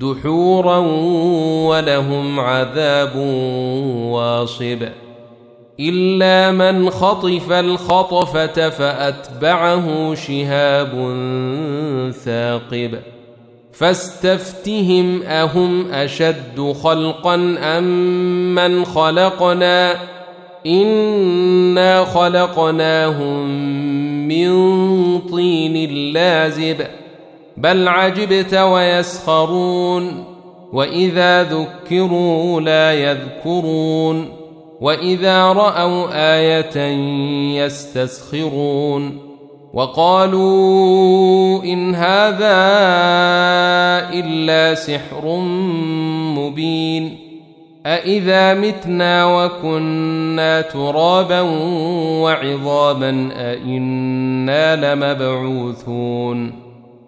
دحورا ولهم عذاب واصب. إلا من خطف الخطفة فأتبعه شهاب ثاقب. فاستفتهم أهم أشد خلقا أم من خلقنا؟ إنا خلقناهم من طين لازب. بل عجبت ويسخرون وإذا ذكروا لا يذكرون وإذا رأوا آية يستسخرون وقالوا إن هذا إلا سحر مبين أإذا متنا وكنا ترابا وعظاما أإنا لمبعوثون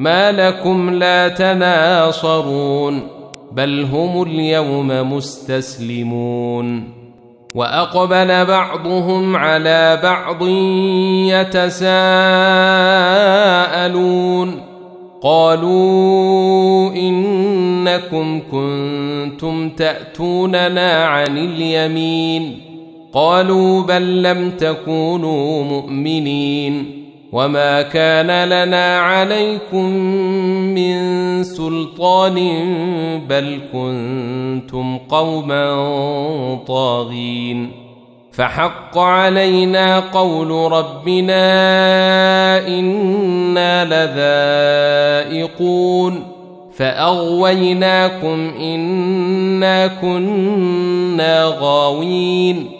ما لكم لا تناصرون بل هم اليوم مستسلمون. وأقبل بعضهم على بعض يتساءلون. قالوا إنكم كنتم تأتوننا عن اليمين. قالوا بل لم تكونوا مؤمنين. وما كان لنا عليكم من سلطان بل كنتم قوما طاغين فحق علينا قول ربنا أنا لذائقون فاغويناكم انا كنا غاوين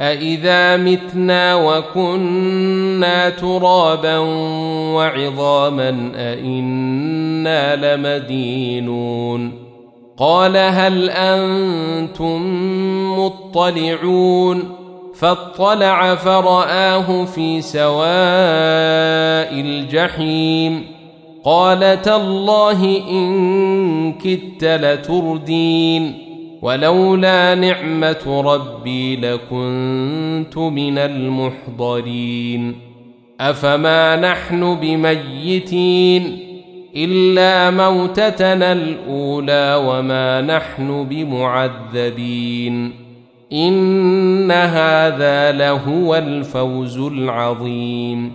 أإذا متنا وكنا ترابا وعظاما أإنا لمدينون قال هل أنتم مطلعون فاطلع فرآه في سواء الجحيم قال تالله إن كدت لتردين ولولا نعمة ربي لكنت من المحضرين. أفما نحن بميتين إلا موتتنا الأولى وما نحن بمعذبين. إن هذا لهو الفوز العظيم.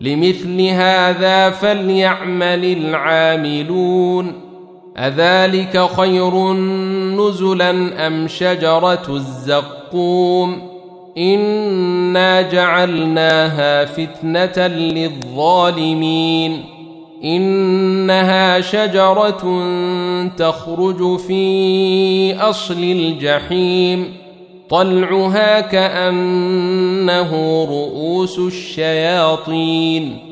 لمثل هذا فليعمل العاملون. أذلك خير نزلا أم شجرة الزقوم؟ إنا جعلناها فتنة للظالمين. إنها شجرة تخرج في أصل الجحيم. طلعها كأنه رؤوس الشياطين.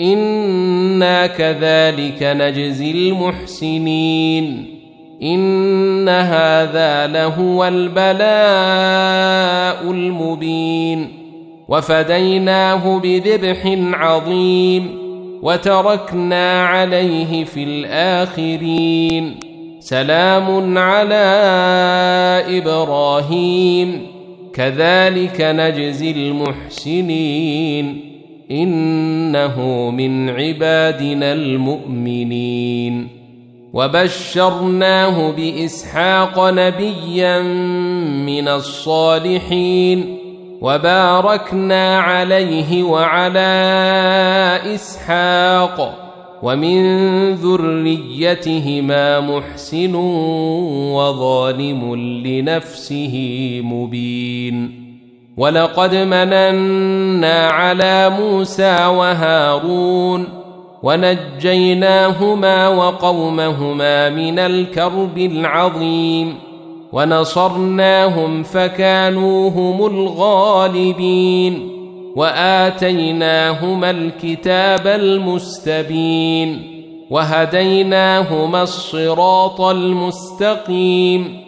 أنا كذلك نجزي المحسنين ان هذا لهو البلاء المبين وفديناه بذبح عظيم وتركنا عليه في الاخرين سلام على إبراهيم كذلك نجزي المحسنين إنه من عبادنا المؤمنين. وبشرناه بإسحاق نبيا من الصالحين. وباركنا عليه وعلى إسحاق. ومن ذريتهما محسن وظالم لنفسه مبين. ولقد مننا على موسى وهارون ونجيناهما وقومهما من الكرب العظيم ونصرناهم فكانوا هم الغالبين وآتيناهما الكتاب المستبين وهديناهما الصراط المستقيم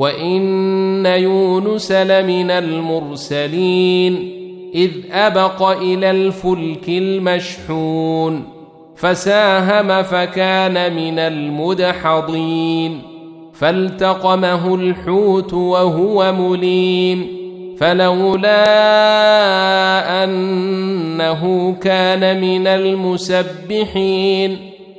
وان يونس لمن المرسلين اذ ابق إلى الفلك المشحون فساهم فكان من المدحضين فالتقمه الحوت وهو مليم فلولا انه كان من المسبحين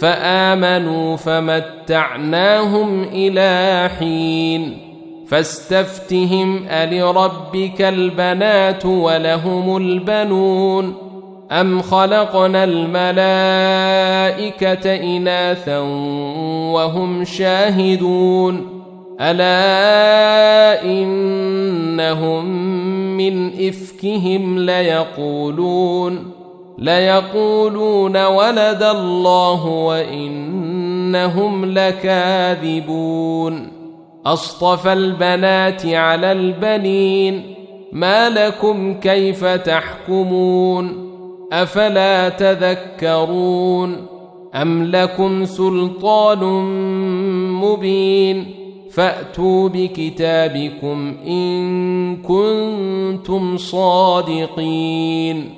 فآمنوا فمتعناهم إلى حين فاستفتهم ألربك البنات ولهم البنون أم خلقنا الملائكة إناثا وهم شاهدون ألا إنهم من إفكهم ليقولون ليقولون ولد الله وإنهم لكاذبون. أصطفى البنات على البنين ما لكم كيف تحكمون؟ أفلا تذكرون؟ أم لكم سلطان مبين؟ فأتوا بكتابكم إن كنتم صادقين.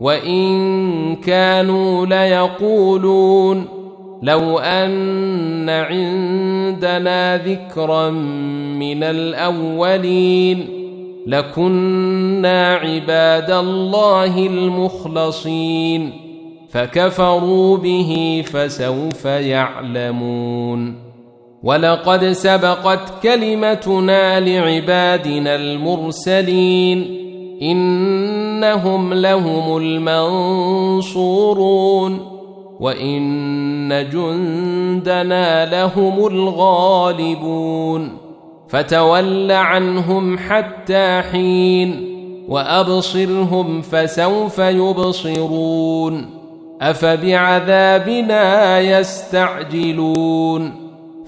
وان كانوا ليقولون لو ان عندنا ذكرا من الاولين لكنا عباد الله المخلصين فكفروا به فسوف يعلمون ولقد سبقت كلمتنا لعبادنا المرسلين إنهم لهم المنصورون وإن جندنا لهم الغالبون فتول عنهم حتى حين وأبصرهم فسوف يبصرون أفبعذابنا يستعجلون